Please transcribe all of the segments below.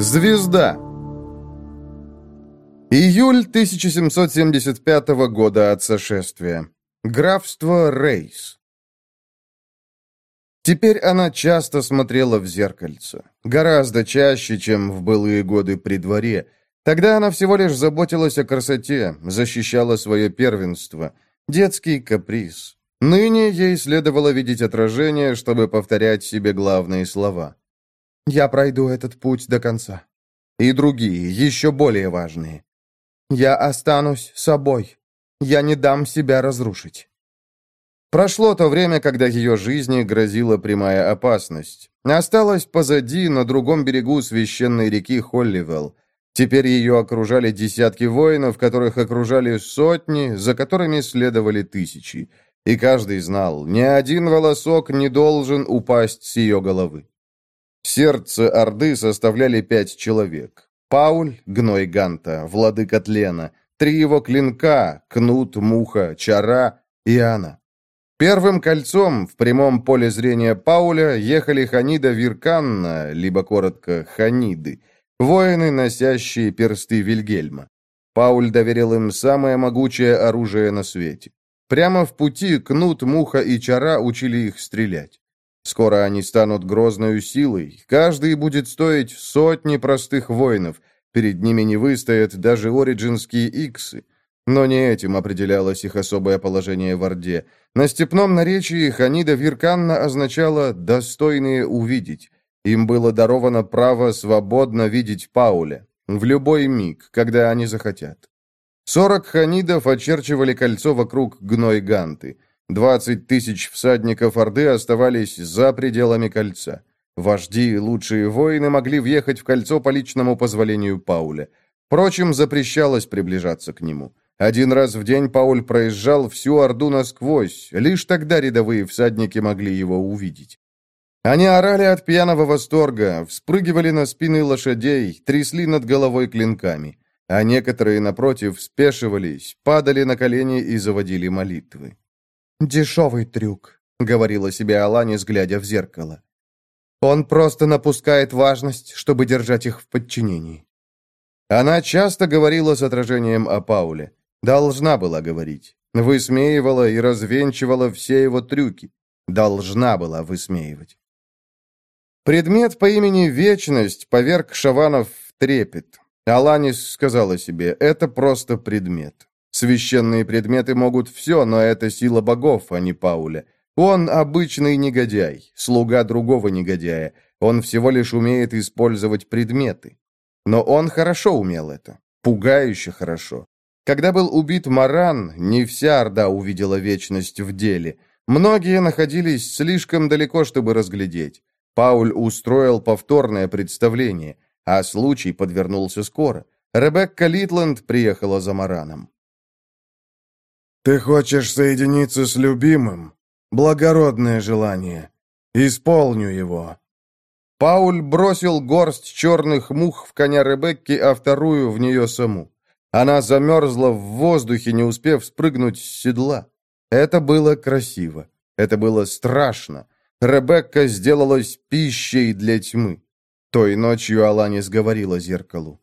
Звезда. Июль 1775 года от сошествия. Графство Рейс. Теперь она часто смотрела в зеркальце. Гораздо чаще, чем в былые годы при дворе. Тогда она всего лишь заботилась о красоте, защищала свое первенство. Детский каприз. Ныне ей следовало видеть отражение, чтобы повторять себе главные слова. «Я пройду этот путь до конца». И другие, еще более важные. «Я останусь собой. Я не дам себя разрушить». Прошло то время, когда ее жизни грозила прямая опасность. Осталась позади, на другом берегу священной реки Холливелл. Теперь ее окружали десятки воинов, которых окружали сотни, за которыми следовали тысячи. И каждый знал, ни один волосок не должен упасть с ее головы. Сердце Орды составляли пять человек. Пауль, гной Ганта, владыка тлена, три его клинка, кнут, муха, чара и она. Первым кольцом в прямом поле зрения Пауля ехали Ханида Вирканна, либо коротко Ханиды, воины, носящие персты Вильгельма. Пауль доверил им самое могучее оружие на свете. Прямо в пути Кнут, Муха и Чара учили их стрелять. Скоро они станут грозной силой, каждый будет стоить сотни простых воинов, перед ними не выстоят даже ориджинские иксы. Но не этим определялось их особое положение в Орде. На степном наречии Ханида Вирканна означала «достойные увидеть». Им было даровано право свободно видеть Пауля в любой миг, когда они захотят. Сорок ханидов очерчивали кольцо вокруг гной Ганты. Двадцать тысяч всадников Орды оставались за пределами кольца. Вожди и лучшие воины могли въехать в кольцо по личному позволению Пауля. Впрочем, запрещалось приближаться к нему. Один раз в день Пауль проезжал всю Орду насквозь, лишь тогда рядовые всадники могли его увидеть. Они орали от пьяного восторга, вспрыгивали на спины лошадей, трясли над головой клинками, а некоторые, напротив, спешивались, падали на колени и заводили молитвы. «Дешевый трюк», — говорила себе Аланис, глядя в зеркало. «Он просто напускает важность, чтобы держать их в подчинении». Она часто говорила с отражением о Пауле. Должна была говорить. Высмеивала и развенчивала все его трюки. Должна была высмеивать. Предмет по имени Вечность поверг Шаванов в трепет. Аланис сказала себе, это просто предмет. Священные предметы могут все, но это сила богов, а не Пауля. Он обычный негодяй, слуга другого негодяя. Он всего лишь умеет использовать предметы. Но он хорошо умел это. Пугающе хорошо. Когда был убит Маран, не вся Орда увидела вечность в деле. Многие находились слишком далеко, чтобы разглядеть. Пауль устроил повторное представление, а случай подвернулся скоро. Ребекка Литланд приехала за Мараном. «Ты хочешь соединиться с любимым? Благородное желание. Исполню его». Пауль бросил горсть черных мух в коня Ребекки, а вторую в нее саму. Она замерзла в воздухе, не успев спрыгнуть с седла. Это было красиво. Это было страшно. Ребекка сделалась пищей для тьмы. Той ночью Аланис говорила зеркалу.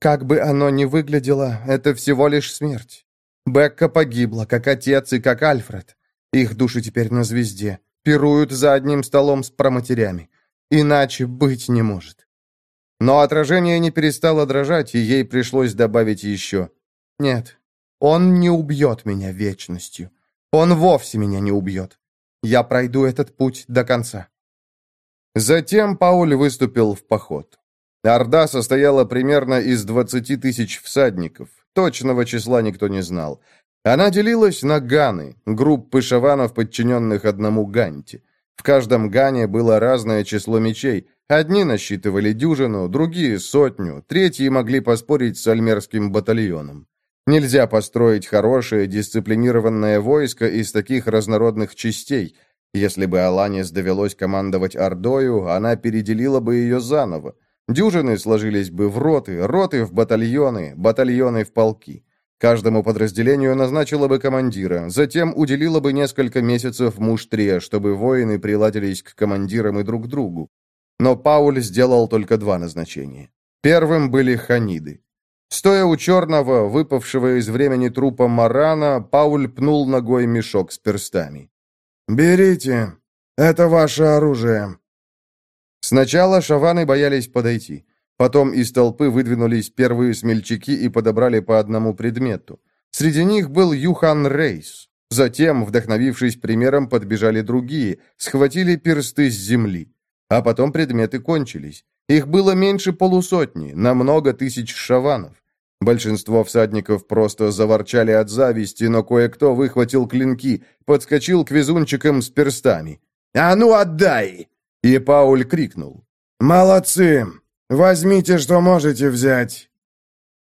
«Как бы оно ни выглядело, это всего лишь смерть. Бекка погибла, как отец и как Альфред. Их души теперь на звезде, пируют за одним столом с проматерями. Иначе быть не может. Но отражение не перестало дрожать, и ей пришлось добавить еще. «Нет, он не убьет меня вечностью. Он вовсе меня не убьет. Я пройду этот путь до конца». Затем Пауль выступил в поход. Орда состояла примерно из 20 тысяч всадников. Точного числа никто не знал. Она делилась на ганы, группы шаванов, подчиненных одному ганте. В каждом гане было разное число мечей, Одни насчитывали дюжину, другие — сотню, третьи могли поспорить с альмерским батальоном. Нельзя построить хорошее, дисциплинированное войско из таких разнородных частей. Если бы Аланис довелось командовать Ордою, она переделила бы ее заново. Дюжины сложились бы в роты, роты в батальоны, батальоны в полки. Каждому подразделению назначила бы командира, затем уделила бы несколько месяцев муштре, чтобы воины приладились к командирам и друг другу. Но Пауль сделал только два назначения. Первым были ханиды. Стоя у черного, выпавшего из времени трупа Марана, Пауль пнул ногой мешок с перстами. «Берите. Это ваше оружие». Сначала шаваны боялись подойти. Потом из толпы выдвинулись первые смельчаки и подобрали по одному предмету. Среди них был Юхан Рейс. Затем, вдохновившись примером, подбежали другие, схватили персты с земли. А потом предметы кончились. Их было меньше полусотни, на много тысяч шаванов. Большинство всадников просто заворчали от зависти, но кое-кто выхватил клинки, подскочил к везунчикам с перстами. «А ну отдай!» И Пауль крикнул. «Молодцы! Возьмите, что можете взять!»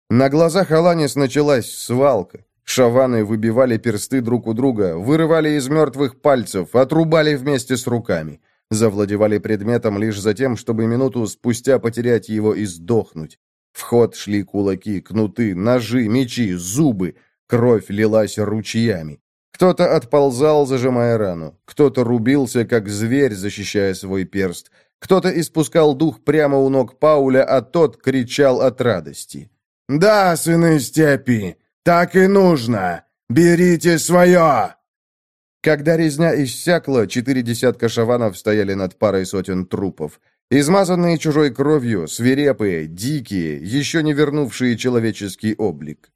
На глазах Аланис началась свалка. Шаваны выбивали персты друг у друга, вырывали из мертвых пальцев, отрубали вместе с руками. Завладевали предметом лишь за тем, чтобы минуту спустя потерять его и сдохнуть. В ход шли кулаки, кнуты, ножи, мечи, зубы. Кровь лилась ручьями. Кто-то отползал, зажимая рану. Кто-то рубился, как зверь, защищая свой перст. Кто-то испускал дух прямо у ног Пауля, а тот кричал от радости. «Да, сыны степи, так и нужно! Берите свое!» Когда резня иссякла, четыре десятка шаванов стояли над парой сотен трупов. Измазанные чужой кровью, свирепые, дикие, еще не вернувшие человеческий облик.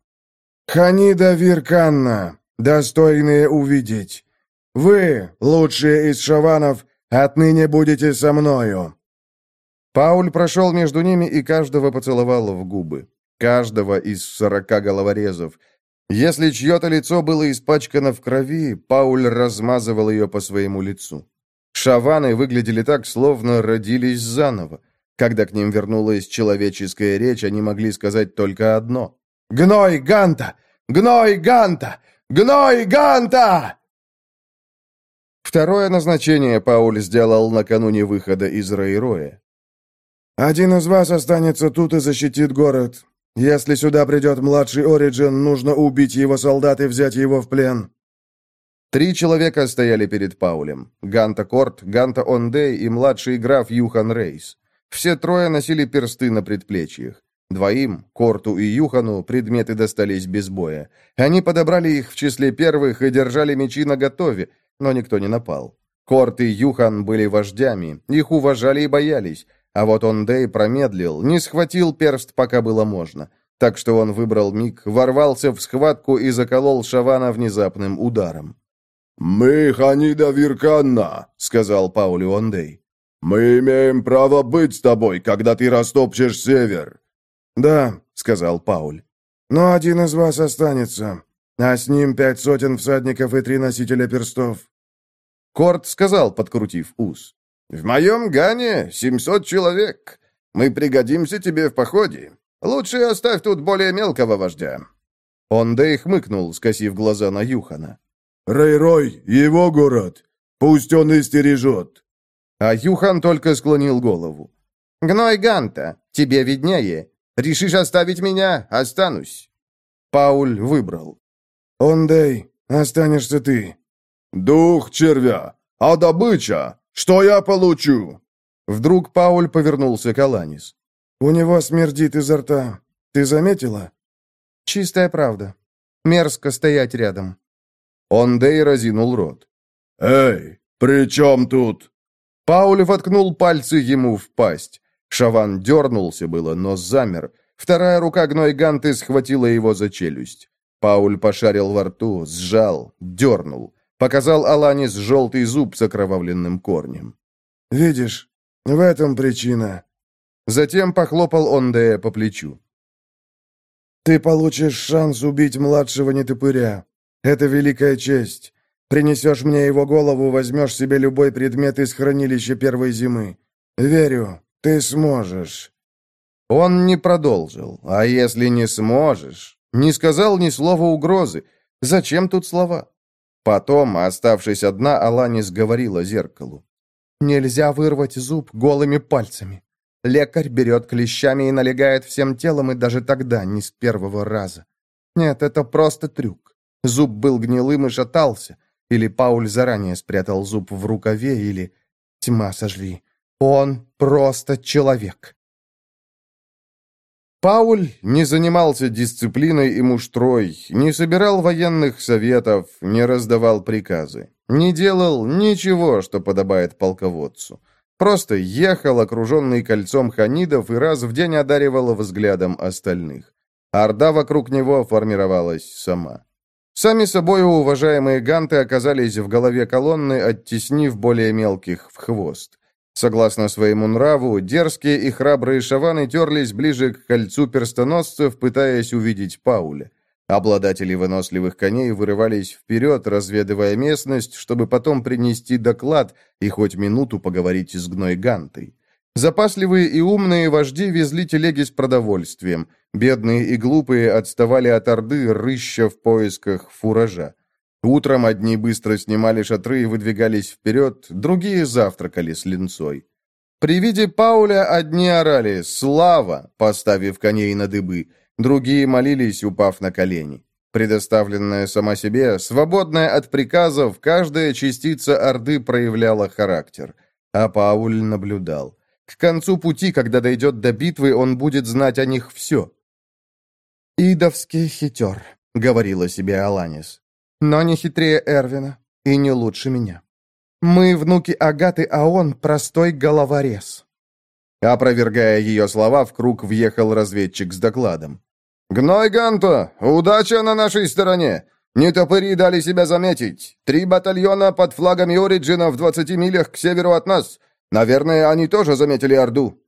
«Ханида Вирканна, достойные увидеть. Вы, лучшие из шаванов, отныне будете со мною». Пауль прошел между ними и каждого поцеловал в губы. Каждого из сорока головорезов. Если чье-то лицо было испачкано в крови, Пауль размазывал ее по своему лицу. Шаваны выглядели так, словно родились заново. Когда к ним вернулась человеческая речь, они могли сказать только одно. «Гной Ганта! Гной Ганта! Гной Ганта!» Второе назначение Пауль сделал накануне выхода из Рейроя. «Один из вас останется тут и защитит город. Если сюда придет младший Ориджин, нужно убить его солдат и взять его в плен. Три человека стояли перед Паулем. Ганта Корт, Ганта Ондей и младший граф Юхан Рейс. Все трое носили персты на предплечьях. Двоим, Корту и Юхану, предметы достались без боя. Они подобрали их в числе первых и держали мечи наготове, но никто не напал. Корт и Юхан были вождями, их уважали и боялись, а вот Ондей промедлил, не схватил перст, пока было можно. Так что он выбрал миг, ворвался в схватку и заколол Шавана внезапным ударом. «Мы Ханида Вирканна», — сказал Паулю Ондей. «Мы имеем право быть с тобой, когда ты растопчешь север». «Да», — сказал Пауль. «Но один из вас останется, а с ним пять сотен всадников и три носителя перстов». Корт сказал, подкрутив ус. «В моем Гане семьсот человек. Мы пригодимся тебе в походе. Лучше оставь тут более мелкого вождя». Ондей хмыкнул, скосив глаза на Юхана. Рэй-Рой, его город. Пусть он и стережет». А Юхан только склонил голову. «Гной Ганта, тебе виднее. Решишь оставить меня? Останусь». Пауль выбрал. «Ондей, останешься ты». «Дух червя! А добыча? Что я получу?» Вдруг Пауль повернулся к Аланис. «У него смердит изо рта. Ты заметила?» «Чистая правда. Мерзко стоять рядом». Ондей разинул рот. «Эй, при чем тут?» Пауль воткнул пальцы ему в пасть. Шаван дернулся было, но замер. Вторая рука Гнойганты схватила его за челюсть. Пауль пошарил во рту, сжал, дернул. Показал Аланис желтый зуб с окровавленным корнем. «Видишь, в этом причина». Затем похлопал Ондея по плечу. «Ты получишь шанс убить младшего нетопыря. Это великая честь. Принесешь мне его голову, возьмешь себе любой предмет из хранилища первой зимы. Верю, ты сможешь». Он не продолжил. «А если не сможешь?» Не сказал ни слова угрозы. Зачем тут слова? Потом, оставшись одна, Аланис говорила зеркалу. «Нельзя вырвать зуб голыми пальцами. Лекарь берет клещами и налегает всем телом, и даже тогда не с первого раза. Нет, это просто трюк. Зуб был гнилым и шатался. Или Пауль заранее спрятал зуб в рукаве, или... Тьма сожри. Он просто человек. Пауль не занимался дисциплиной и муштрой, не собирал военных советов, не раздавал приказы, не делал ничего, что подобает полководцу. Просто ехал, окруженный кольцом ханидов, и раз в день одаривал взглядом остальных. Орда вокруг него формировалась сама. Сами собой уважаемые ганты оказались в голове колонны, оттеснив более мелких в хвост. Согласно своему нраву, дерзкие и храбрые шаваны терлись ближе к кольцу перстоносцев, пытаясь увидеть Пауля. Обладатели выносливых коней вырывались вперед, разведывая местность, чтобы потом принести доклад и хоть минуту поговорить с гной Гантой. Запасливые и умные вожди везли телеги с продовольствием. Бедные и глупые отставали от Орды, рыща в поисках фуража. Утром одни быстро снимали шатры и выдвигались вперед, другие завтракали с линцой. При виде Пауля одни орали «Слава!», поставив коней на дыбы, другие молились, упав на колени. Предоставленная сама себе, свободная от приказов, каждая частица Орды проявляла характер. А Пауль наблюдал. К концу пути, когда дойдет до битвы, он будет знать о них все. «Идовский хитер», — говорила себе Аланис. «Но не хитрее Эрвина и не лучше меня. Мы внуки Агаты, а он простой головорез». Опровергая ее слова, в круг въехал разведчик с докладом. «Гной Ганто, удача на нашей стороне! Нетопыри дали себя заметить. Три батальона под флагами Ориджина в двадцати милях к северу от нас. Наверное, они тоже заметили Орду».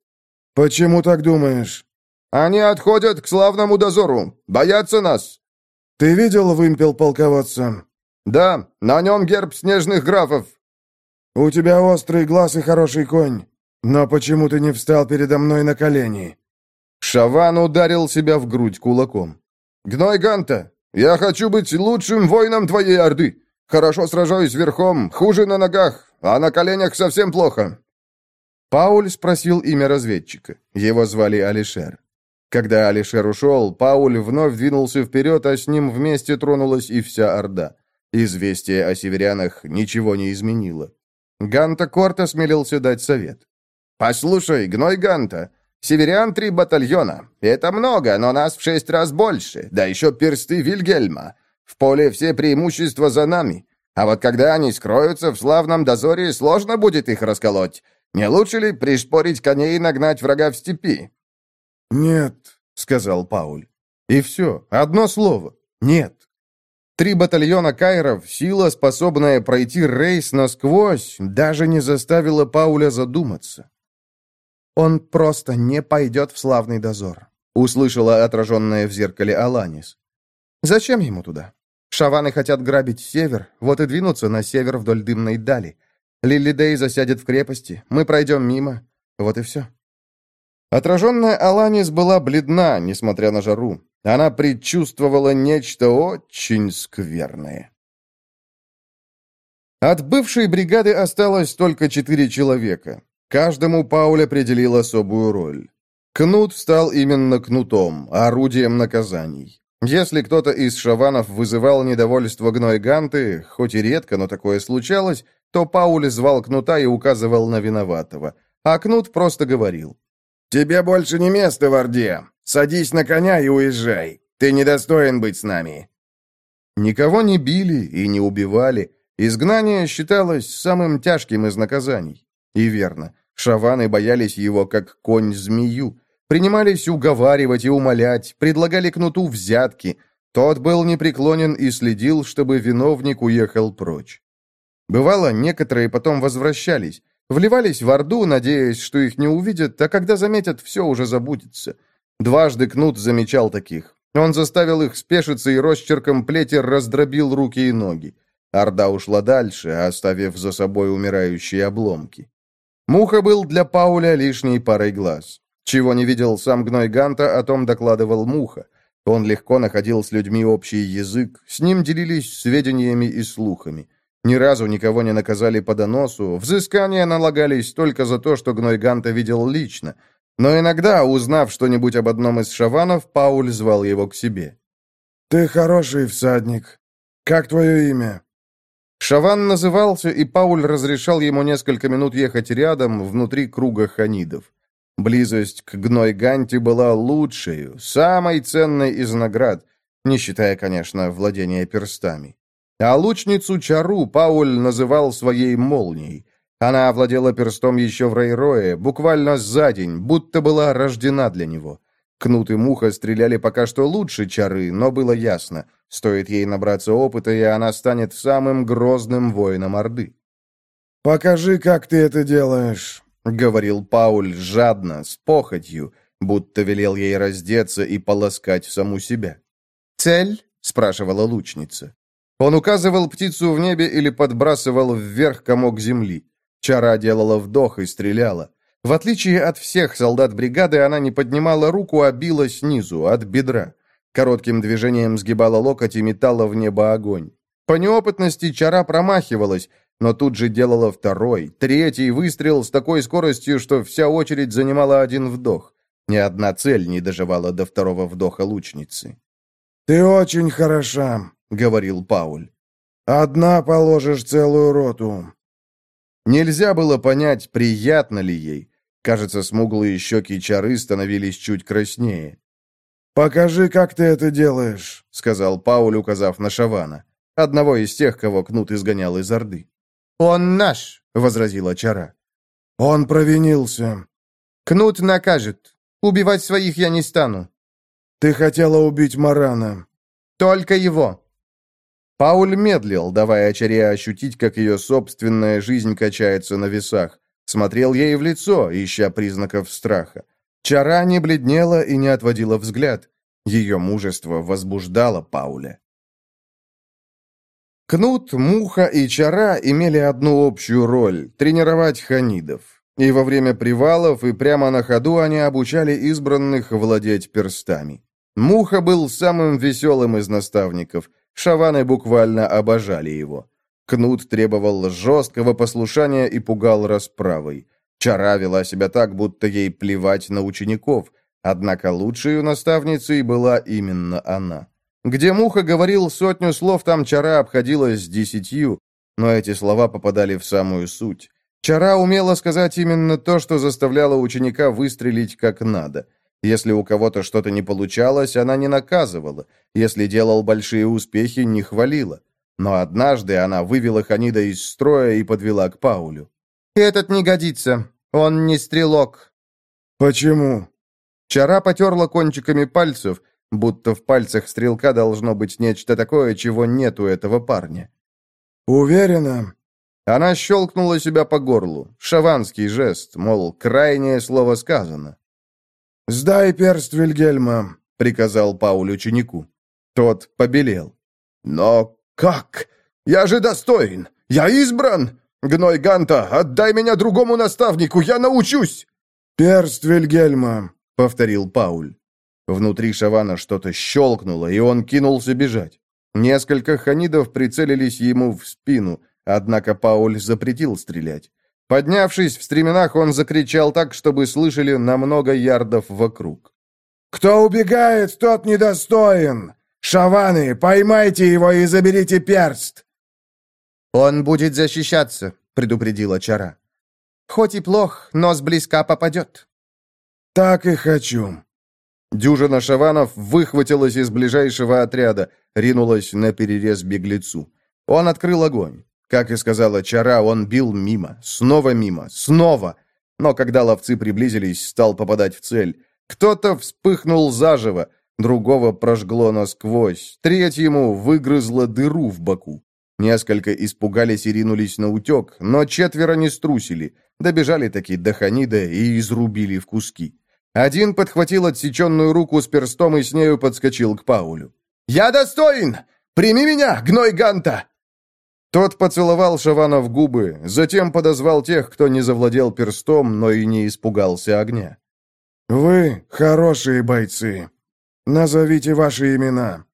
«Почему так думаешь?» «Они отходят к славному дозору. Боятся нас». «Ты видел вымпел полководца?» «Да, на нем герб снежных графов». «У тебя острый глаз и хороший конь. Но почему ты не встал передо мной на колени?» Шаван ударил себя в грудь кулаком. «Гной Ганта, я хочу быть лучшим воином твоей Орды. Хорошо сражаюсь верхом, хуже на ногах, а на коленях совсем плохо. Пауль спросил имя разведчика. Его звали Алишер. Когда Алишер ушел, Пауль вновь двинулся вперед, а с ним вместе тронулась и вся Орда. Известие о северянах ничего не изменило. Ганта Корт осмелился дать совет. «Послушай, гной Ганта, северян три батальона. Это много, но нас в шесть раз больше, да еще персты Вильгельма. В поле все преимущества за нами. А вот когда они скроются в славном дозоре, сложно будет их расколоть. Не лучше ли пришпорить коней и нагнать врага в степи?» «Нет», — сказал Пауль. И все, одно слово. «Нет». Три батальона кайров, сила, способная пройти рейс насквозь, даже не заставила Пауля задуматься. «Он просто не пойдет в славный дозор», — услышала отраженная в зеркале Аланис. «Зачем ему туда? Шаваны хотят грабить север, вот и двинуться на север вдоль дымной дали. Лилидей засядет в крепости, мы пройдем мимо. Вот и все. Отраженная Аланис была бледна, несмотря на жару. Она предчувствовала нечто очень скверное. От бывшей бригады осталось только четыре человека. Каждому Пауль определил особую роль. Кнут стал именно кнутом, орудием наказаний. Если кто-то из шаванов вызывал недовольство гной Ганты, хоть и редко, но такое случалось, то Пауль звал Кнута и указывал на виноватого. А Кнут просто говорил. «Тебе больше не место в Орде. Садись на коня и уезжай. Ты недостоин быть с нами». Никого не били и не убивали. Изгнание считалось самым тяжким из наказаний. И верно, шаваны боялись его, как конь-змею. Принимались уговаривать и умолять, предлагали кнуту взятки. Тот был непреклонен и следил, чтобы виновник уехал прочь. Бывало, некоторые потом возвращались, вливались в Орду, надеясь, что их не увидят, а когда заметят, все уже забудется. Дважды Кнут замечал таких. Он заставил их спешиться и росчерком плети раздробил руки и ноги. Орда ушла дальше, оставив за собой умирающие обломки. Муха был для Пауля лишней парой глаз. Чего не видел сам Гной Ганта, о том докладывал Муха. Он легко находил с людьми общий язык, с ним делились сведениями и слухами. Ни разу никого не наказали по доносу, взыскания налагались только за то, что Гной Ганта видел лично. Но иногда, узнав что-нибудь об одном из шаванов, Пауль звал его к себе. «Ты хороший всадник. Как твое имя?» Шаван назывался, и Пауль разрешал ему несколько минут ехать рядом, внутри круга ханидов. Близость к Гной-Ганте была лучшей, самой ценной из наград, не считая, конечно, владения перстами. А лучницу Чару Пауль называл своей молнией. Она овладела перстом еще в Рейрое, буквально за день, будто была рождена для него. Кнут и Муха стреляли пока что лучше Чары, но было ясно, стоит ей набраться опыта, и она станет самым грозным воином Орды. «Покажи, как ты это делаешь», — говорил Пауль жадно, с похотью, будто велел ей раздеться и полоскать саму себя. «Цель?» — спрашивала лучница. Он указывал птицу в небе или подбрасывал вверх комок земли. Чара делала вдох и стреляла. В отличие от всех солдат бригады, она не поднимала руку, а била снизу, от бедра. Коротким движением сгибала локоть и метала в небо огонь. По неопытности Чара промахивалась, но тут же делала второй, третий выстрел с такой скоростью, что вся очередь занимала один вдох. Ни одна цель не доживала до второго вдоха лучницы. «Ты очень хороша», — говорил Пауль. «Одна положишь целую роту». Нельзя было понять, приятно ли ей. Кажется, смуглые щеки чары становились чуть краснее. «Покажи, как ты это делаешь», — сказал Пауль, указав на Шавана, одного из тех, кого Кнут изгонял из Орды. «Он наш», — возразила Чара. «Он провинился». «Кнут накажет. Убивать своих я не стану». «Ты хотела убить Марана». «Только его». Пауль медлил, давая Чаре ощутить, как ее собственная жизнь качается на весах. Смотрел ей в лицо, ища признаков страха. Чара не бледнела и не отводила взгляд. Ее мужество возбуждало Пауля. Кнут, Муха и Чара имели одну общую роль – тренировать ханидов. И во время привалов, и прямо на ходу они обучали избранных владеть перстами. Муха был самым веселым из наставников. Шаваны буквально обожали его. Кнут требовал жесткого послушания и пугал расправой. Чара вела себя так, будто ей плевать на учеников, однако лучшей наставницей была именно она. Где Муха говорил сотню слов, там Чара обходилась десятью, но эти слова попадали в самую суть. Чара умела сказать именно то, что заставляло ученика выстрелить как надо. Если у кого-то что-то не получалось, она не наказывала. Если делал большие успехи, не хвалила. Но однажды она вывела Ханида из строя и подвела к Паулю. «Этот не годится. Он не стрелок». «Почему?» Чара потерла кончиками пальцев, будто в пальцах стрелка должно быть нечто такое, чего нет у этого парня. «Уверена?» Она щелкнула себя по горлу. Шаванский жест, мол, крайнее слово сказано. «Сдай перст Вильгельма», — приказал Пауль ученику. Тот побелел. «Но как? Я же достоин! Я избран! Гной Ганта, отдай меня другому наставнику, я научусь!» «Перст Вильгельма», — повторил Пауль. Внутри Шавана что-то щелкнуло, и он кинулся бежать. Несколько ханидов прицелились ему в спину, однако Пауль запретил стрелять. Поднявшись в стременах, он закричал так, чтобы слышали на много ярдов вокруг. «Кто убегает, тот недостоин! Шаваны, поймайте его и заберите перст!» «Он будет защищаться», — предупредила Чара. «Хоть и плох, но сблизка попадет». «Так и хочу», Дюжина шаванов выхватилась из ближайшего отряда, ринулась на перерез беглецу. Он открыл огонь. Как и сказала Чара, он бил мимо, снова мимо, снова. Но когда ловцы приблизились, стал попадать в цель. Кто-то вспыхнул заживо, другого прожгло насквозь, третьему выгрызло дыру в боку. Несколько испугались и ринулись на утек, но четверо не струсили, добежали таки до Ханида и изрубили в куски. Один подхватил отсеченную руку с перстом и с нею подскочил к Паулю. «Я достоин! Прими меня, гной Ганта!» Тот поцеловал Шавана в губы, затем подозвал тех, кто не завладел перстом, но и не испугался огня. «Вы хорошие бойцы. Назовите ваши имена».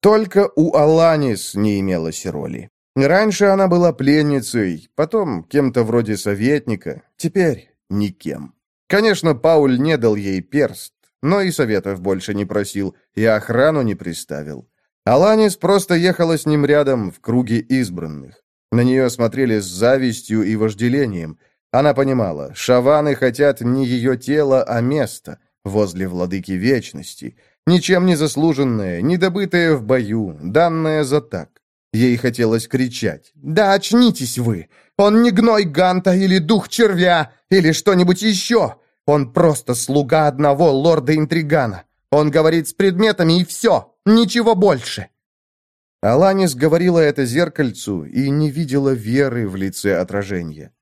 Только у Аланис не имелось роли. Раньше она была пленницей, потом кем-то вроде советника, теперь никем. Конечно, Пауль не дал ей перст, но и советов больше не просил, и охрану не приставил. Аланис просто ехала с ним рядом в круге избранных. На нее смотрели с завистью и вожделением. Она понимала, шаваны хотят не ее тело, а место возле владыки вечности, ничем не заслуженное, не добытое в бою, данное за так. Ей хотелось кричать. «Да очнитесь вы! Он не гной Ганта или дух червя, или что-нибудь еще! Он просто слуга одного лорда-интригана! Он говорит с предметами и все! Ничего больше!» Аланис говорила это зеркальцу и не видела веры в лице отражения.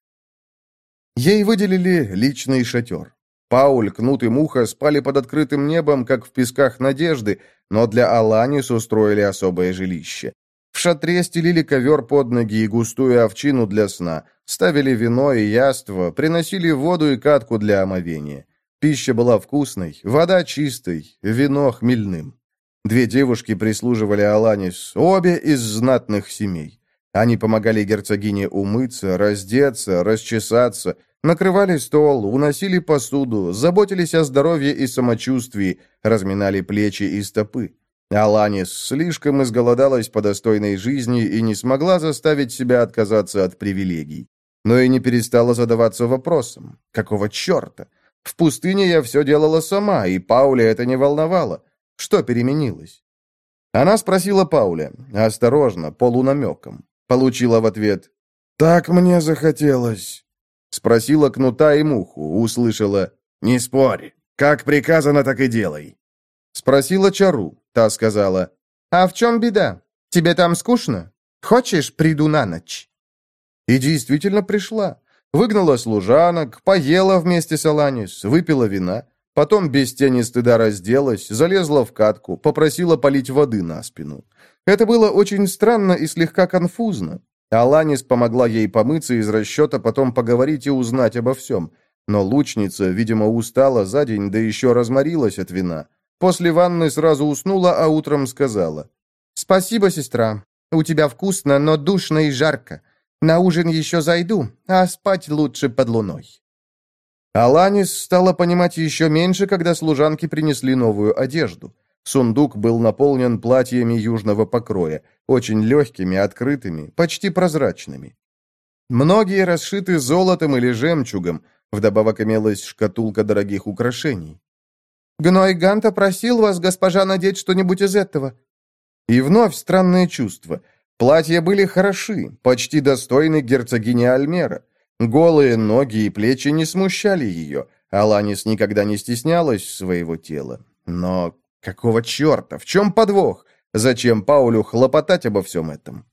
Ей выделили личный шатер. Пауль, Кнут и Муха спали под открытым небом, как в песках надежды, но для Аланис устроили особое жилище. В шатре стелили ковер под ноги и густую овчину для сна, ставили вино и яство, приносили воду и катку для омовения. Пища была вкусной, вода чистой, вино хмельным. Две девушки прислуживали Аланис, обе из знатных семей. Они помогали герцогине умыться, раздеться, расчесаться, накрывали стол, уносили посуду, заботились о здоровье и самочувствии, разминали плечи и стопы. Аланис слишком изголодалась по достойной жизни и не смогла заставить себя отказаться от привилегий. Но и не перестала задаваться вопросом, какого черта? В пустыне я все делала сама, и Пауля это не волновало. Что переменилось? Она спросила Пауля, осторожно, полунамеком. Получила в ответ «Так мне захотелось». Спросила Кнута и Муху, услышала «Не спорь, как приказано, так и делай». Спросила Чару, та сказала «А в чем беда? Тебе там скучно? Хочешь, приду на ночь?» И действительно пришла. Выгнала служанок, поела вместе с Аланис, выпила вина. Потом без тени стыда разделась, залезла в катку, попросила полить воды на спину. Это было очень странно и слегка конфузно. Аланис помогла ей помыться из расчета потом поговорить и узнать обо всем. Но лучница, видимо, устала за день, да еще разморилась от вина. После ванны сразу уснула, а утром сказала. «Спасибо, сестра. У тебя вкусно, но душно и жарко. На ужин еще зайду, а спать лучше под луной». Аланис стала понимать еще меньше, когда служанки принесли новую одежду. Сундук был наполнен платьями южного покроя, очень легкими, открытыми, почти прозрачными. Многие расшиты золотом или жемчугом, вдобавок имелась шкатулка дорогих украшений. «Гной Ганта просил вас, госпожа, надеть что-нибудь из этого». И вновь странное чувство. Платья были хороши, почти достойны герцогини Альмера. Голые ноги и плечи не смущали ее. Аланис никогда не стеснялась своего тела. Но какого черта? В чем подвох? Зачем Паулю хлопотать обо всем этом?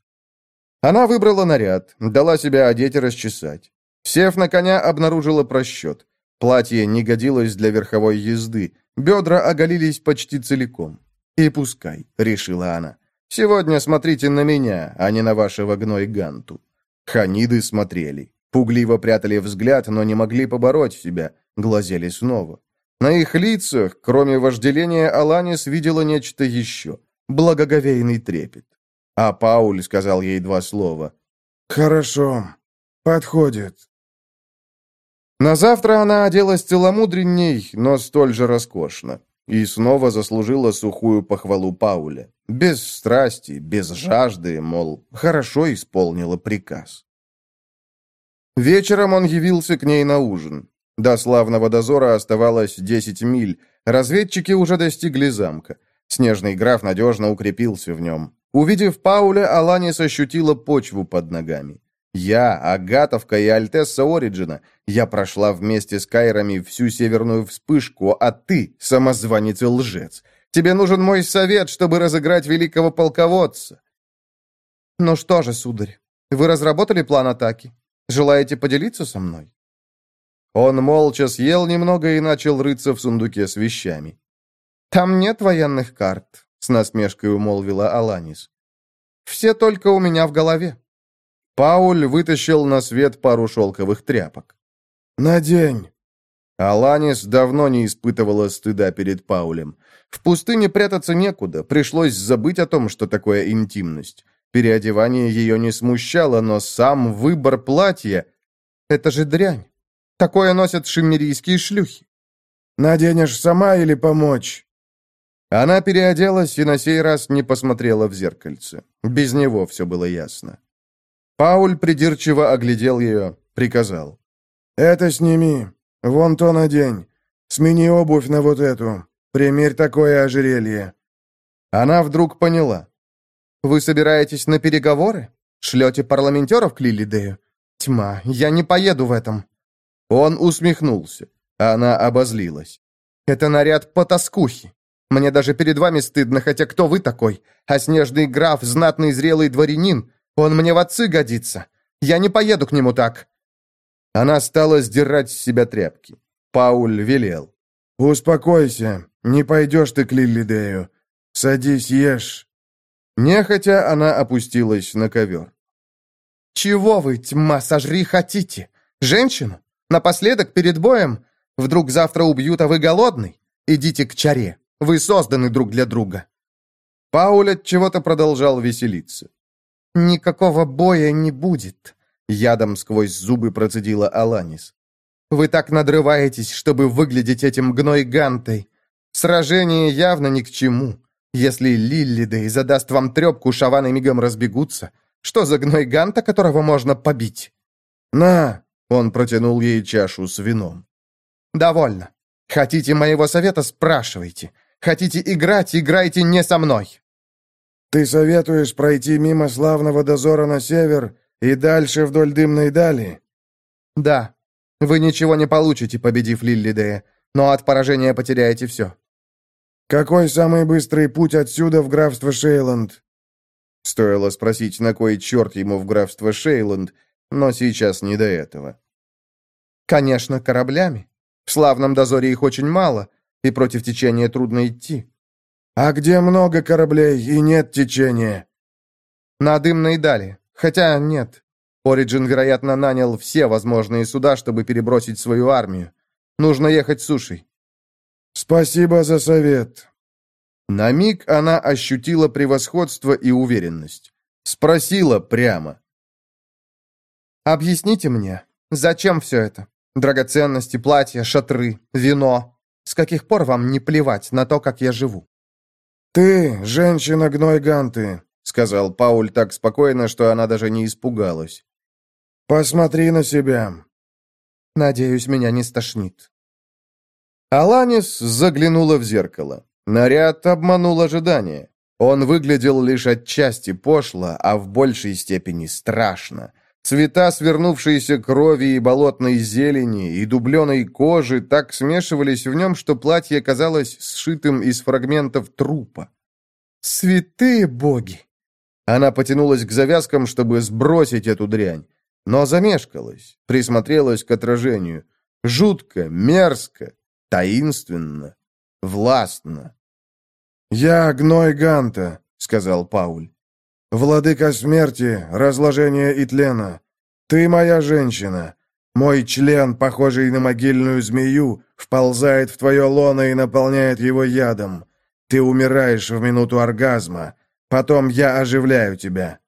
Она выбрала наряд, дала себя одеть и расчесать. Сев на коня, обнаружила просчет. Платье не годилось для верховой езды, бедра оголились почти целиком. «И пускай», — решила она. «Сегодня смотрите на меня, а не на вашего гной Ганту». Ханиды смотрели. Пугливо прятали взгляд, но не могли побороть себя, глазели снова. На их лицах, кроме вожделения, Аланис видела нечто еще — благоговейный трепет. А Пауль сказал ей два слова. «Хорошо, подходит». На завтра она оделась целомудренней, но столь же роскошно. И снова заслужила сухую похвалу Пауля. Без страсти, без жажды, мол, хорошо исполнила приказ. Вечером он явился к ней на ужин. До славного дозора оставалось 10 миль. Разведчики уже достигли замка. Снежный граф надежно укрепился в нем. Увидев Пауля, Аланис ощутила почву под ногами. Я, Агатовка и Альтесса Ориджина. Я прошла вместе с Кайрами всю северную вспышку, а ты, самозванец и лжец. Тебе нужен мой совет, чтобы разыграть великого полководца. Ну что же, сударь, вы разработали план атаки? Желаете поделиться со мной?» Он молча съел немного и начал рыться в сундуке с вещами. «Там нет военных карт», — с насмешкой умолвила Аланис. «Все только у меня в голове». Пауль вытащил на свет пару шелковых тряпок. «Надень». Аланис давно не испытывала стыда перед Паулем. В пустыне прятаться некуда, пришлось забыть о том, что такое интимность. Переодевание ее не смущало, но сам выбор платья — это же дрянь. Такое носят шиммерийские шлюхи. «Наденешь сама или помочь?» Она переоделась и на сей раз не посмотрела в зеркальце. Без него все было ясно. Пауль придирчиво оглядел ее, приказал. Это сними. Вон то надень. Смени обувь на вот эту. Примерь такое ожерелье». Она вдруг поняла. «Вы собираетесь на переговоры? Шлете парламентеров к Лилидею? Тьма, я не поеду в этом». Он усмехнулся. Она обозлилась. «Это наряд потаскухи. Мне даже перед вами стыдно, хотя кто вы такой? А снежный граф, знатный зрелый дворянин. Он мне в отцы годится. Я не поеду к нему так». Она стала сдирать с себя тряпки. Пауль велел. «Успокойся. Не пойдешь ты к Лиллидею. Садись, ешь». Нехотя она опустилась на ковер. «Чего вы, тьма, сожри хотите? Женщину? Напоследок, перед боем? Вдруг завтра убьют, а вы голодный? Идите к чаре. Вы созданы друг для друга». Пауль от чего-то продолжал веселиться. «Никакого боя не будет», — ядом сквозь зубы процедила Аланис. «Вы так надрываетесь, чтобы выглядеть этим гной-гантой. Сражение явно ни к чему. Если Лиллидей задаст вам трепку, шаваны мигом разбегутся. Что за гной-ганта, которого можно побить?» «На!» — он протянул ей чашу с вином. «Довольно. Хотите моего совета — спрашивайте. Хотите играть — играйте не со мной». «Ты советуешь пройти мимо славного дозора на север и дальше вдоль дымной дали?» «Да. Вы ничего не получите, победив Лиллидея, но от поражения потеряете все». «Какой самый быстрый путь отсюда в графство Шейланд?» Стоило спросить, на кой черт ему в графство Шейланд, но сейчас не до этого. «Конечно, кораблями. В славном дозоре их очень мало, и против течения трудно идти. «А где много кораблей и нет течения?» «На дымной дали. Хотя нет. Ориджин, вероятно, нанял все возможные суда, чтобы перебросить свою армию. Нужно ехать сушей». «Спасибо за совет». На миг она ощутила превосходство и уверенность. Спросила прямо. «Объясните мне, зачем все это? Драгоценности, платья, шатры, вино. С каких пор вам не плевать на то, как я живу?» «Ты, женщина-гной Ганты», — сказал Пауль так спокойно, что она даже не испугалась. «Посмотри на себя». «Надеюсь, меня не стошнит». Аланис заглянула в зеркало. Наряд обманул ожидания. Он выглядел лишь отчасти пошло, а в большей степени страшно. Цвета свернувшейся крови и болотной зелени, и дубленой кожи так смешивались в нем, что платье казалось сшитым из фрагментов трупа. «Святые боги!» Она потянулась к завязкам, чтобы сбросить эту дрянь, но замешкалась, присмотрелась к отражению. Жутко, мерзко, таинственно, властно. «Я гной Ганта», — сказал Пауль. «Владыка смерти, разложения и тлена, ты моя женщина. Мой член, похожий на могильную змею, вползает в твое лоно и наполняет его ядом. Ты умираешь в минуту оргазма. Потом я оживляю тебя».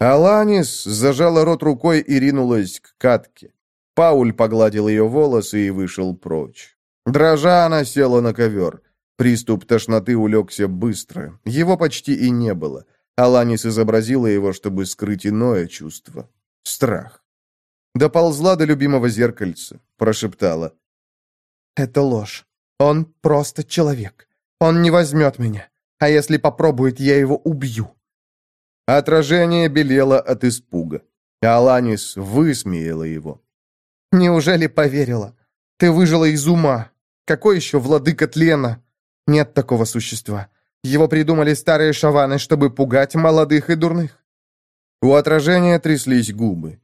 Аланис зажала рот рукой и ринулась к катке. Пауль погладил ее волосы и вышел прочь. Дрожа, она села на ковер. Приступ тошноты улегся быстро. Его почти и не было. Аланис изобразила его, чтобы скрыть иное чувство. Страх. Доползла до любимого зеркальца, прошептала. «Это ложь. Он просто человек. Он не возьмет меня. А если попробует, я его убью». Отражение белело от испуга. Аланис высмеяла его. «Неужели поверила? Ты выжила из ума. Какой еще владыка тлена? Нет такого существа. Его придумали старые шаваны, чтобы пугать молодых и дурных. У отражения тряслись губы.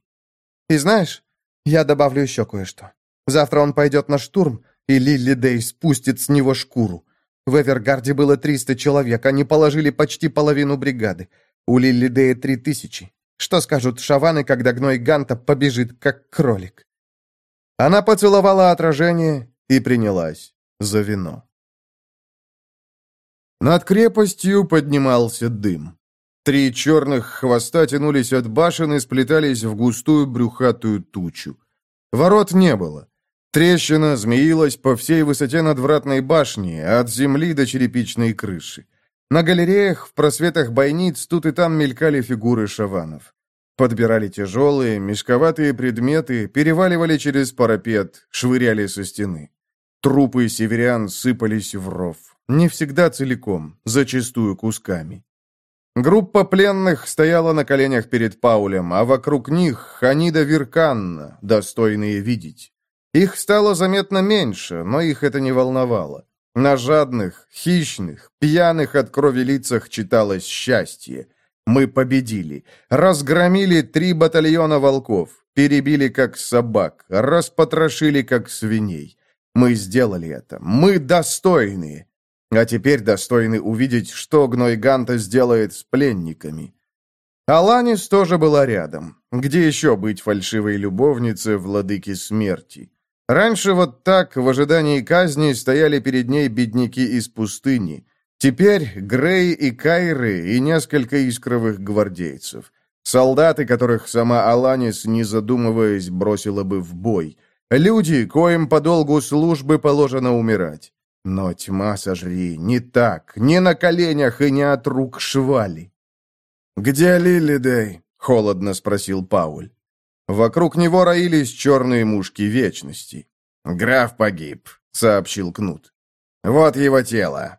И знаешь, я добавлю еще кое-что. Завтра он пойдет на штурм, и Лилли Дэй спустит с него шкуру. В Эвергарде было 300 человек, они положили почти половину бригады. У Лилли Дэя 3000. Что скажут шаваны, когда гной Ганта побежит, как кролик? Она поцеловала отражение и принялась за вино. Над крепостью поднимался дым. Три черных хвоста тянулись от башен и сплетались в густую брюхатую тучу. Ворот не было. Трещина змеилась по всей высоте надвратной башни, от земли до черепичной крыши. На галереях, в просветах бойниц тут и там мелькали фигуры шаванов. Подбирали тяжелые, мешковатые предметы, переваливали через парапет, швыряли со стены. Трупы северян сыпались в ров. Не всегда целиком, зачастую кусками. Группа пленных стояла на коленях перед Паулем, а вокруг них Ханида Вирканна, достойные видеть. Их стало заметно меньше, но их это не волновало. На жадных, хищных, пьяных от крови лицах читалось счастье. Мы победили. Разгромили три батальона волков. Перебили как собак. Распотрошили как свиней. Мы сделали это. Мы достойные. А теперь достойны увидеть, что Гной Ганта сделает с пленниками. Аланис тоже была рядом. Где еще быть фальшивой любовницей владыки смерти? Раньше вот так, в ожидании казни, стояли перед ней бедняки из пустыни. Теперь Грей и Кайры и несколько искровых гвардейцев. Солдаты, которых сама Аланис, не задумываясь, бросила бы в бой. Люди, коим по долгу службы положено умирать. Но тьма сожри, не так, не на коленях и не от рук швали. «Где Лилидей?» — холодно спросил Пауль. Вокруг него роились черные мушки вечности. «Граф погиб», — сообщил Кнут. «Вот его тело».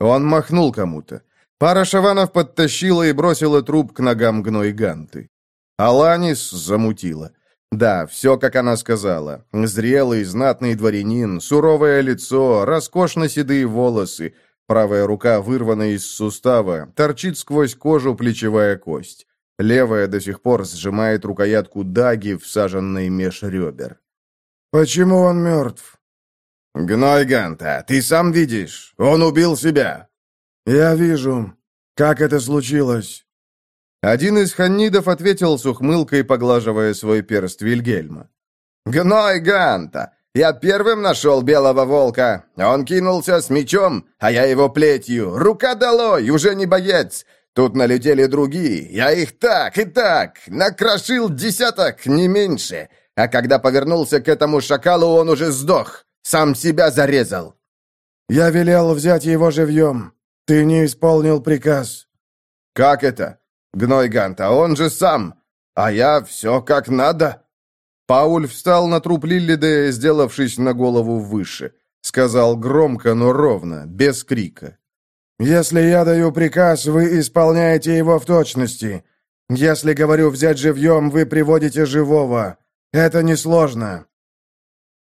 Он махнул кому-то. Пара шаванов подтащила и бросила труп к ногам гной ганты. Аланис замутила. Да, все, как она сказала. Зрелый, знатный дворянин, суровое лицо, роскошно седые волосы, правая рука вырвана из сустава, торчит сквозь кожу плечевая кость. Левая до сих пор сжимает рукоятку даги, всаженной меж ребер. «Почему он мертв?» «Гной Ганта, ты сам видишь, он убил себя». «Я вижу. Как это случилось?» Один из ханнидов ответил с ухмылкой, поглаживая свой перст Вильгельма. «Гной Ганта! Я первым нашел белого волка. Он кинулся с мечом, а я его плетью. Рука долой, уже не боец. Тут налетели другие. Я их так и так. Накрошил десяток, не меньше. А когда повернулся к этому шакалу, он уже сдох. Сам себя зарезал. Я велел взять его живьем. Ты не исполнил приказ. Как это? Гной Ганта, он же сам. А я все как надо. Пауль встал на труп Лиллиде, сделавшись на голову выше. Сказал громко, но ровно, без крика. Если я даю приказ, вы исполняете его в точности. Если говорю взять живьем, вы приводите живого. Это несложно».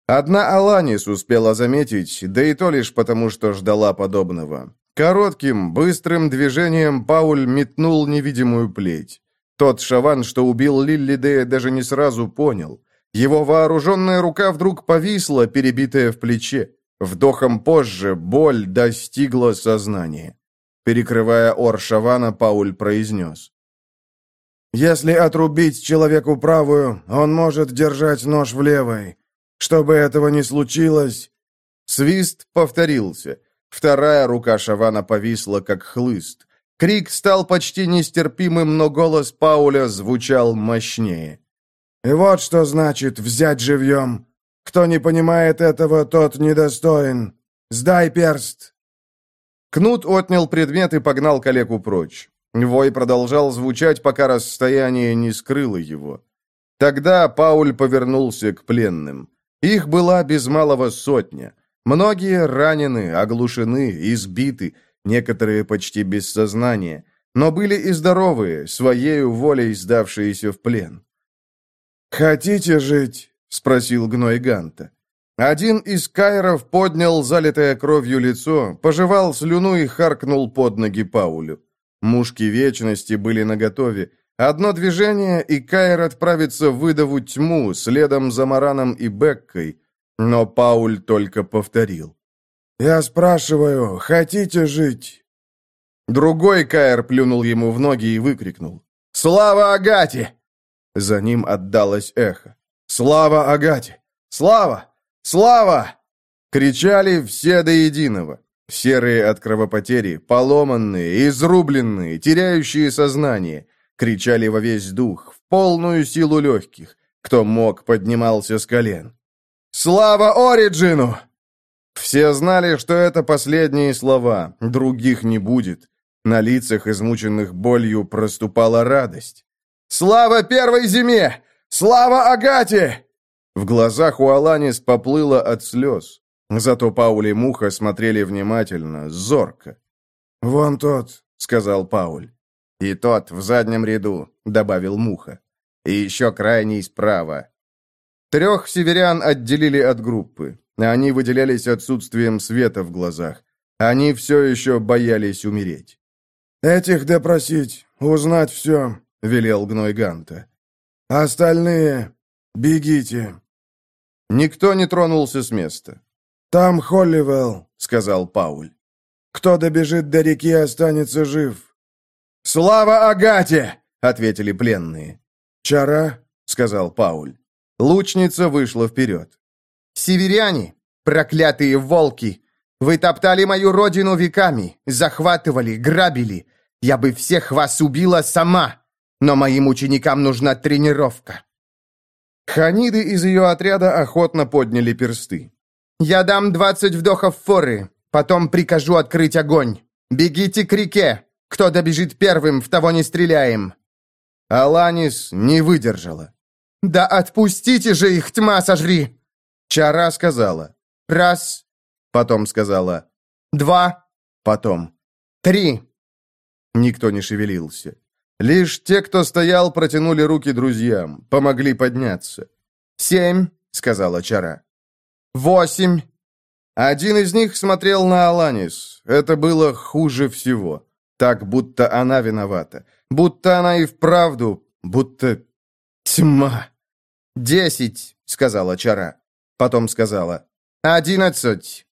Одна Аланис успела заметить, да и то лишь потому, что ждала подобного. Коротким, быстрым движением Пауль метнул невидимую плеть. Тот шаван, что убил Лиллидея, даже не сразу понял. Его вооруженная рука вдруг повисла, перебитая в плече. Вдохом позже боль достигла сознания. Перекрывая ор Шавана, Пауль произнес. «Если отрубить человеку правую, он может держать нож в левой. Чтобы этого не случилось...» Свист повторился. Вторая рука Шавана повисла, как хлыст. Крик стал почти нестерпимым, но голос Пауля звучал мощнее. «И вот что значит взять живьем. Кто не понимает этого, тот недостоин. Сдай перст!» Кнут отнял предмет и погнал калеку прочь. Вой продолжал звучать, пока расстояние не скрыло его. Тогда Пауль повернулся к пленным. Их была без малого сотня. Многие ранены, оглушены, избиты, некоторые почти без сознания, но были и здоровые, своею волей сдавшиеся в плен. «Хотите жить?» — спросил Гной Ганта. Один из кайров поднял залитое кровью лицо, пожевал слюну и харкнул под ноги Паулю. Мушки Вечности были наготове. Одно движение, и Кайр отправится в выдову тьму, следом за Мараном и Беккой. Но Пауль только повторил. «Я спрашиваю, хотите жить?» Другой Кайр плюнул ему в ноги и выкрикнул. «Слава Агате!» За ним отдалось эхо. «Слава Агате! Слава! Слава!» Кричали все до единого. Серые от кровопотери, поломанные, изрубленные, теряющие сознание. Кричали во весь дух, в полную силу легких. Кто мог, поднимался с колен. «Слава Ориджину!» Все знали, что это последние слова, других не будет. На лицах, измученных болью, проступала радость. Слава первой зиме! Слава Агате!» В глазах у Аланис поплыло от слез. Зато Пауль и Муха смотрели внимательно, зорко. «Вон тот», — сказал Пауль. «И тот в заднем ряду», — добавил Муха. «И еще крайний справа». Трех северян отделили от группы. Они выделялись отсутствием света в глазах. Они все еще боялись умереть. «Этих допросить, узнать все», — велел Гной Ганта. «Остальные бегите». Никто не тронулся с места. «Там Холливелл», — сказал Пауль. «Кто добежит до реки, останется жив». «Слава Агате!» — ответили пленные. «Чара?» — сказал Пауль. Лучница вышла вперед. «Северяне, проклятые волки! Вы топтали мою родину веками, захватывали, грабили. Я бы всех вас убила сама, но моим ученикам нужна тренировка». Ханиды из ее отряда охотно подняли персты. «Я дам двадцать вдохов форы, потом прикажу открыть огонь. Бегите к реке. Кто добежит первым, в того не стреляем». Аланис не выдержала. «Да отпустите же их, тьма сожри!» Чара сказала. «Раз». Потом сказала. «Два». Потом. «Три». Никто не шевелился. Лишь те, кто стоял, протянули руки друзьям, помогли подняться. «Семь», — сказала Чара. «Восемь». Один из них смотрел на Аланис. Это было хуже всего. Так, будто она виновата. Будто она и вправду, будто... Тьма. «Десять», — сказала Чара. Потом сказала. «Одиннадцать».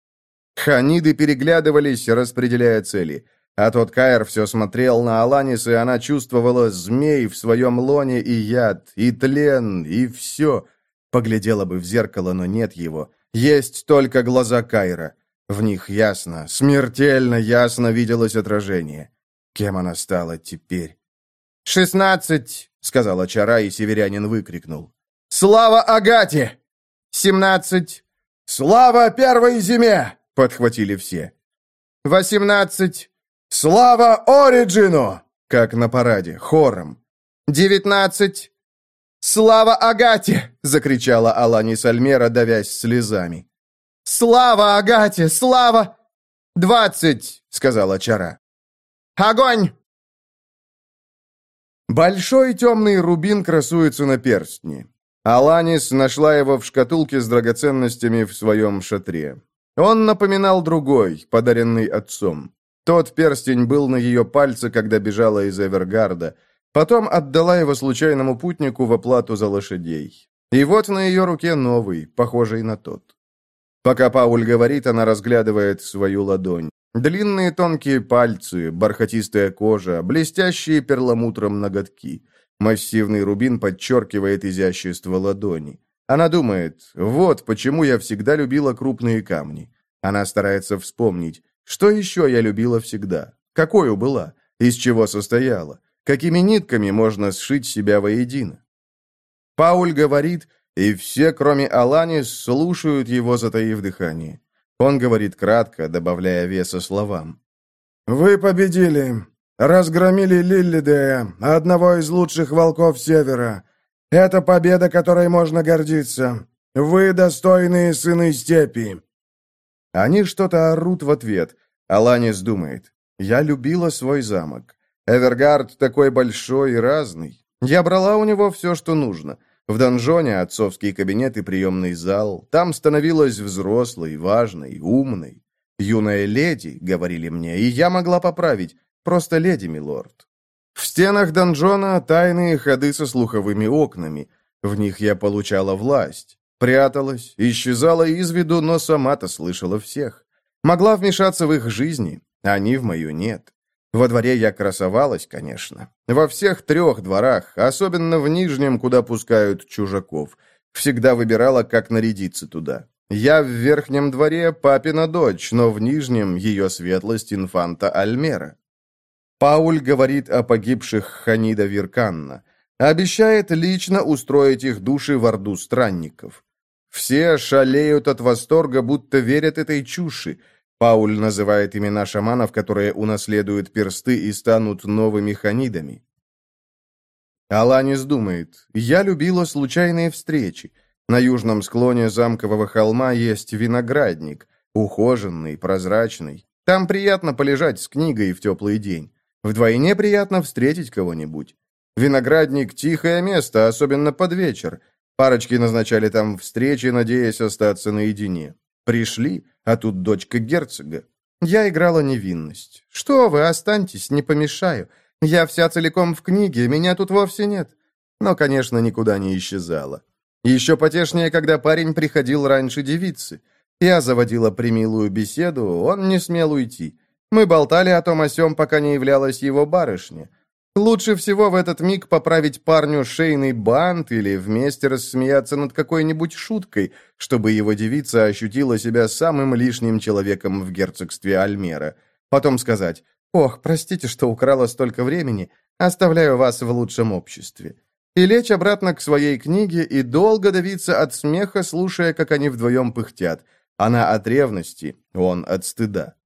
Ханиды переглядывались, распределяя цели. А тот Каэр все смотрел на Аланис, и она чувствовала змей в своем лоне и яд, и тлен, и все. Поглядела бы в зеркало, но нет его. Есть только глаза Кайра. В них ясно, смертельно ясно виделось отражение. Кем она стала теперь? «Шестнадцать!» — сказала Чара, и северянин выкрикнул. «Слава Агате!» «Семнадцать!» «Слава первой зиме!» — подхватили все. «Восемнадцать!» «Слава Ориджину!» Как на параде, хором. «Девятнадцать!» «Слава Агате!» — закричала Алани Сальмера, давясь слезами. «Слава Агате! Слава!» «Двадцать!» — сказала Чара. «Огонь!» Большой темный рубин красуется на перстне. Аланис нашла его в шкатулке с драгоценностями в своем шатре. Он напоминал другой, подаренный отцом. Тот перстень был на ее пальце, когда бежала из Эвергарда. Потом отдала его случайному путнику в оплату за лошадей. И вот на ее руке новый, похожий на тот. Пока Пауль говорит, она разглядывает свою ладонь. Длинные тонкие пальцы, бархатистая кожа, блестящие перламутром ноготки. Массивный рубин подчеркивает изящество ладони. Она думает, вот почему я всегда любила крупные камни. Она старается вспомнить, что еще я любила всегда? Какою была? Из чего состояла? Какими нитками можно сшить себя воедино? Пауль говорит, и все, кроме Алани, слушают его, затаив дыхание. Он говорит кратко, добавляя веса словам. «Вы победили. Разгромили Лиллидея, одного из лучших волков Севера. Это победа, которой можно гордиться. Вы достойные сыны степи. Они что-то орут в ответ. Аланис думает. «Я любила свой замок. Эвергард такой большой и разный. Я брала у него все, что нужно. В донжоне отцовский кабинет и приемный зал. Там становилась взрослой, важной, умной. Юная леди, говорили мне, и я могла поправить. Просто леди, милорд. В стенах донжона тайные ходы со слуховыми окнами. В них я получала власть. Пряталась, исчезала из виду, но сама-то слышала всех. Могла вмешаться в их жизни, а они в мою нет. Во дворе я красовалась, конечно. Во всех трех дворах, особенно в Нижнем, куда пускают чужаков. Всегда выбирала, как нарядиться туда. Я в Верхнем дворе папина дочь, но в Нижнем ее светлость инфанта Альмера. Пауль говорит о погибших Ханида Вирканна. Обещает лично устроить их души в орду странников. Все шалеют от восторга, будто верят этой чуши. Пауль называет имена шаманов, которые унаследуют персты и станут новыми ханидами. Аланис думает, я любила случайные встречи. На южном склоне замкового холма есть виноградник, ухоженный, прозрачный. Там приятно полежать с книгой в теплый день. Вдвойне приятно встретить кого-нибудь. Виноградник — тихое место, особенно под вечер. Парочки назначали там встречи, надеясь остаться наедине. Пришли, а тут дочка герцога. Я играла невинность. Что вы, останьтесь, не помешаю. Я вся целиком в книге, меня тут вовсе нет. Но, конечно, никуда не исчезала. Еще потешнее, когда парень приходил раньше девицы. Я заводила примилую беседу, он не смел уйти. Мы болтали о том о сём, пока не являлась его барышня. Лучше всего в этот миг поправить парню шейный бант или вместе рассмеяться над какой-нибудь шуткой, чтобы его девица ощутила себя самым лишним человеком в герцогстве Альмера. Потом сказать «Ох, простите, что украла столько времени, оставляю вас в лучшем обществе». И лечь обратно к своей книге и долго давиться от смеха, слушая, как они вдвоем пыхтят. Она от ревности, он от стыда.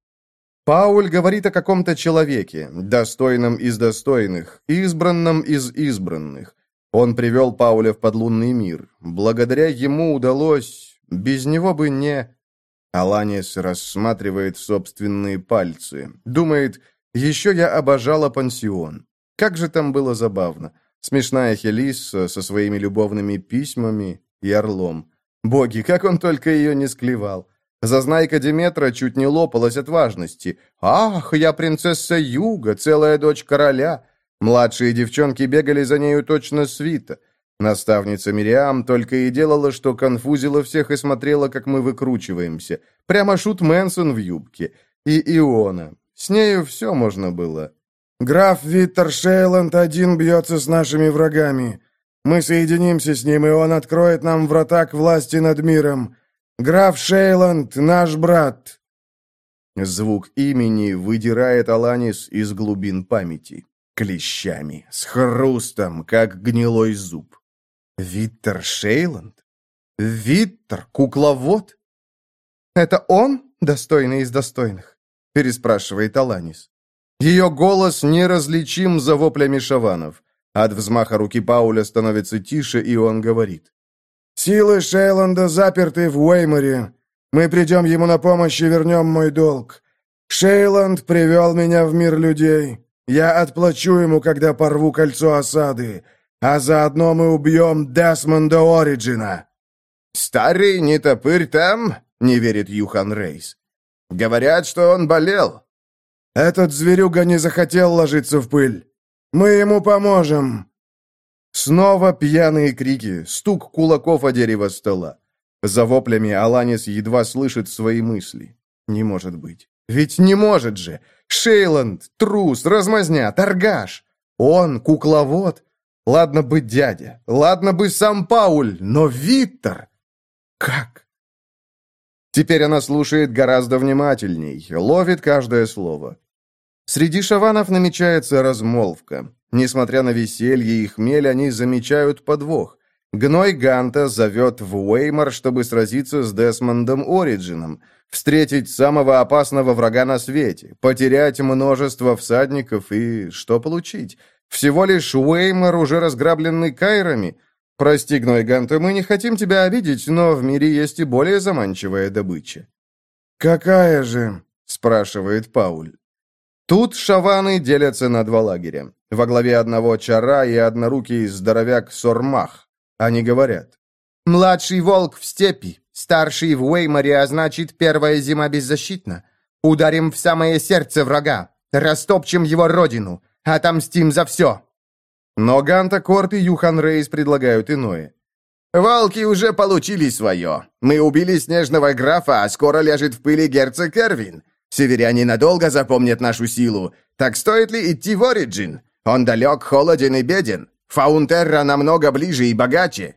Пауль говорит о каком-то человеке, достойном из достойных, избранном из избранных. Он привел Пауля в подлунный мир. Благодаря ему удалось... Без него бы не... Аланис рассматривает собственные пальцы. Думает, еще я обожала пансион. Как же там было забавно. Смешная Хелисса со своими любовными письмами и орлом. Боги, как он только ее не склевал. Зазнайка Деметра чуть не лопалась от важности. «Ах, я принцесса Юга, целая дочь короля!» Младшие девчонки бегали за нею точно свита. Наставница Мириам только и делала, что конфузила всех и смотрела, как мы выкручиваемся. Прямо шут Мэнсон в юбке. И Иона. С нею все можно было. «Граф Виттер Шейланд один бьется с нашими врагами. Мы соединимся с ним, и он откроет нам врата к власти над миром. Граф Шейланд, наш брат!» Звук имени выдирает Аланис из глубин памяти. Клещами, с хрустом, как гнилой зуб. Виттер Шейланд? Виттер, кукловод? «Это он, достойный из достойных?» — переспрашивает Аланис. Ее голос неразличим за воплями шаванов. От взмаха руки Пауля становится тише, и он говорит. Силы Шейланда заперты в Уэйморе. Мы придем ему на помощь и вернем мой долг. Шейланд привел меня в мир людей. Я отплачу ему, когда порву кольцо осады. А заодно мы убьем Десмонда Ориджина». «Старый нетопырь там?» — не верит Юхан Рейс. «Говорят, что он болел». «Этот зверюга не захотел ложиться в пыль. Мы ему поможем». Снова пьяные крики, стук кулаков о дерево стола. За воплями Аланис едва слышит свои мысли. Не может быть. Ведь не может же! Шейланд, трус, размазня, торгаш! Он кукловод! Ладно бы дядя, ладно бы сам Пауль, но Виттер! Как? Теперь она слушает гораздо внимательней, ловит каждое слово. Среди шаванов намечается размолвка. Несмотря на веселье и хмель, они замечают подвох. Гной Ганта зовет в Уэймор, чтобы сразиться с Десмондом Ориджином, встретить самого опасного врага на свете, потерять множество всадников и что получить? Всего лишь Уэймор, уже разграбленный Кайрами. Прости, Гной Ганта, мы не хотим тебя обидеть, но в мире есть и более заманчивая добыча. «Какая же?» — спрашивает Пауль. Тут шаваны делятся на два лагеря. Во главе одного чара и однорукий здоровяк Сормах. Они говорят. «Младший волк в степи, старший в Уэйморе, а значит, первая зима беззащитна. Ударим в самое сердце врага, растопчем его родину, отомстим за все». Но Ганта Корт и Юхан Рейс предлагают иное. «Волки уже получили свое. Мы убили снежного графа, а скоро ляжет в пыли герцог Эрвин. Северяне надолго запомнят нашу силу. Так стоит ли идти в Ориджин? Он далек, холоден и беден. Фаунтерра намного ближе и богаче».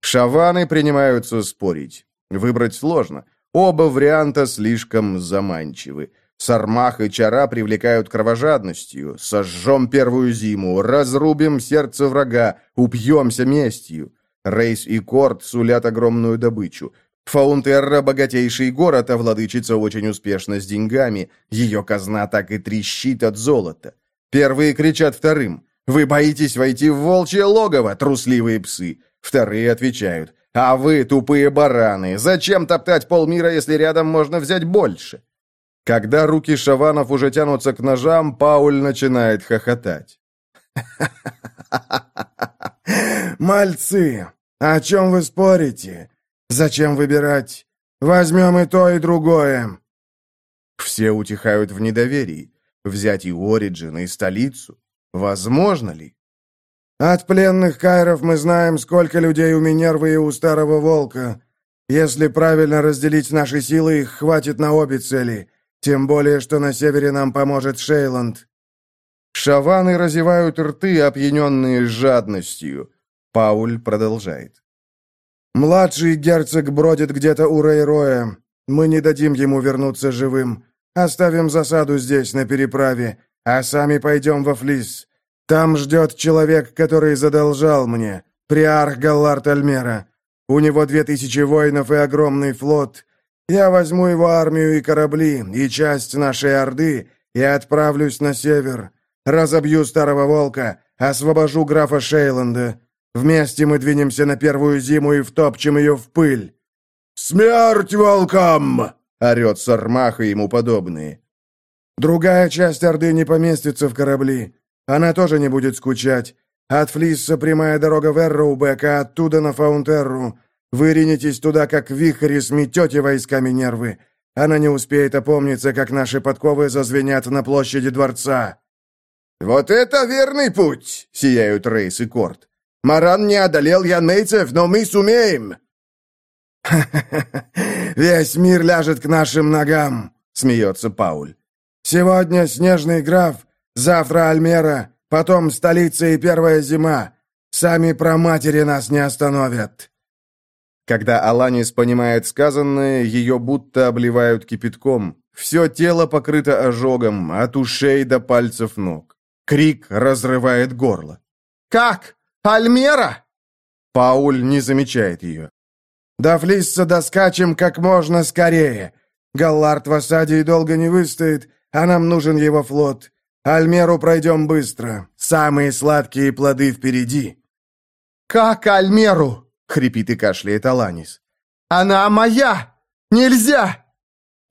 Шаваны принимаются спорить. Выбрать сложно. Оба варианта слишком заманчивы. Сармах и Чара привлекают кровожадностью. Сожжем первую зиму, разрубим сердце врага, упьемся местью. Рейс и Корт сулят огромную добычу. Фаунтерра – богатейший город, а владычица очень успешна с деньгами. Ее казна так и трещит от золота. Первые кричат вторым. Вы боитесь войти в волчье логово, трусливые псы. Вторые отвечают. А вы, тупые бараны, зачем топтать полмира, если рядом можно взять больше? Когда руки шаванов уже тянутся к ножам, Пауль начинает хохотать. «Мальцы, о чем вы спорите? Зачем выбирать? Возьмем и то, и другое». Все утихают в недоверии. Взять и Ориджин, и столицу. Возможно ли? От пленных кайров мы знаем, сколько людей у Минервы и у Старого Волка. Если правильно разделить наши силы, их хватит на обе цели. Тем более, что на севере нам поможет Шейланд. Шаваны разевают рты, опьяненные жадностью. Пауль продолжает. «Младший герцог бродит где-то у Рейроя. Мы не дадим ему вернуться живым. Оставим засаду здесь, на переправе, а сами пойдем во Флис. Там ждет человек, который задолжал мне, приарх Галлард Альмера. У него две тысячи воинов и огромный флот. Я возьму его армию и корабли, и часть нашей Орды, и отправлюсь на север. Разобью Старого Волка, освобожу графа Шейланда. Вместе мы двинемся на первую зиму и втопчем ее в пыль». «Смерть волкам!» — орет Сармах и ему подобные. «Другая часть Орды не поместится в корабли. Она тоже не будет скучать. От Флисса прямая дорога в Эрроубек, а оттуда на Фаунтерру. Вы ринетесь туда, как вихрь, и сметете войсками нервы. Она не успеет опомниться, как наши подковы зазвенят на площади дворца». «Вот это верный путь!» — сияют Рейс и Корт. «Маран не одолел янейцев, но мы сумеем!» Весь мир ляжет к нашим ногам!» — смеется Пауль. «Сегодня снежный граф, Завтра Альмера, потом столица и первая зима. Сами про матери нас не остановят». Когда Аланис понимает сказанное, ее будто обливают кипятком. Все тело покрыто ожогом, от ушей до пальцев ног. Крик разрывает горло. «Как? Альмера?» Пауль не замечает ее. «До Флисса доскачем как можно скорее. Галлард в осаде и долго не выстоит, а нам нужен его флот. Альмеру пройдем быстро. Самые сладкие плоды впереди». «Как Альмеру?» — хрипит и кашляет Аланис. «Она моя! Нельзя!»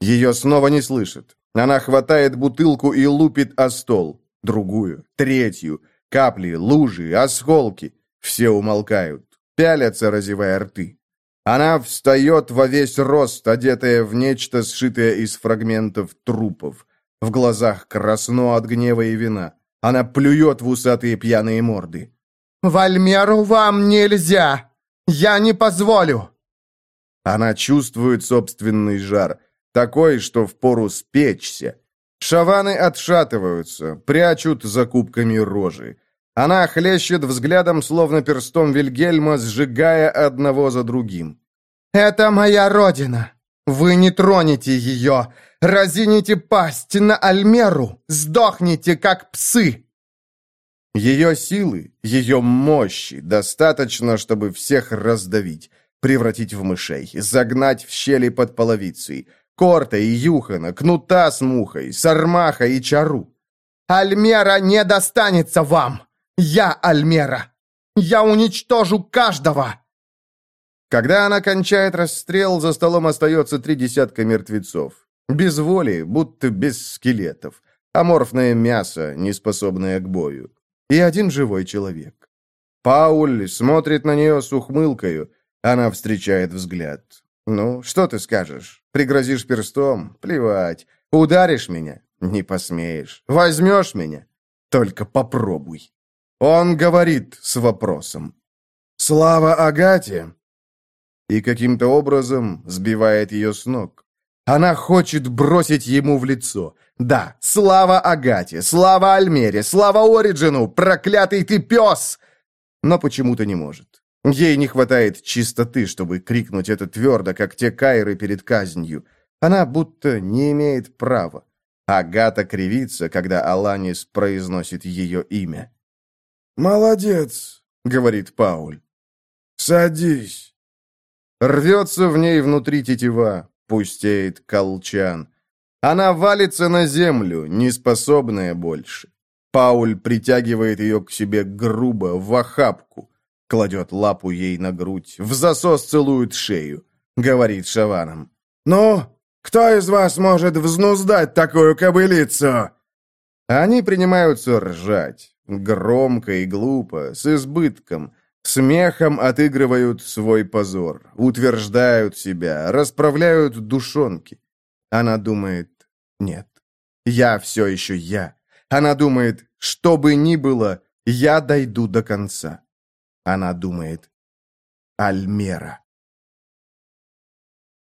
Ее снова не слышит. Она хватает бутылку и лупит о стол. Другую, третью. Капли, лужи, осколки. Все умолкают. Пялятся, разевая рты. Она встает во весь рост, одетая в нечто, сшитое из фрагментов трупов. В глазах красно от гнева и вина. Она плюет в усатые пьяные морды. «Вальмеру вам нельзя! Я не позволю!» Она чувствует собственный жар, такой, что впору спечься. Шаваны отшатываются, прячут за кубками рожи. Она хлещет взглядом, словно перстом Вильгельма, сжигая одного за другим. «Это моя родина! Вы не тронете ее! Разините пасть на Альмеру! Сдохните, как псы!» Ее силы, ее мощи достаточно, чтобы всех раздавить, превратить в мышей, загнать в щели под половицей. Корта и Юхана, Кнута с Мухой, Сармаха и Чару. «Альмера не достанется вам! Я Альмера! Я уничтожу каждого!» Когда она кончает расстрел, за столом остается три десятка мертвецов. Без воли, будто без скелетов. Аморфное мясо, неспособное к бою. И один живой человек. Пауль смотрит на нее с ухмылкою. Она встречает взгляд. «Ну, что ты скажешь? Пригрозишь перстом? Плевать. Ударишь меня? Не посмеешь. Возьмешь меня? Только попробуй». Он говорит с вопросом. «Слава Агате!» И каким-то образом сбивает ее с ног. Она хочет бросить ему в лицо. Да, слава Агате, слава Альмере, слава Ориджину, проклятый ты пес! Но почему-то не может. Ей не хватает чистоты, чтобы крикнуть это твердо, как те кайры перед казнью. Она будто не имеет права. Агата кривится, когда Аланис произносит ее имя. «Молодец», — говорит Пауль. «Садись». Рвется в ней внутри тетива, пустеет колчан. Она валится на землю, неспособная больше. Пауль притягивает ее к себе грубо, в охапку. Кладет лапу ей на грудь, в засос целует шею. Говорит Шаваном. «Ну, кто из вас может взнуздать такую кобылицу?» Они принимаются ржать. Громко и глупо, с избытком. Смехом отыгрывают свой позор, утверждают себя, расправляют душонки. Она думает, нет, я все еще я. Она думает, что бы ни было, я дойду до конца. Она думает, Альмера.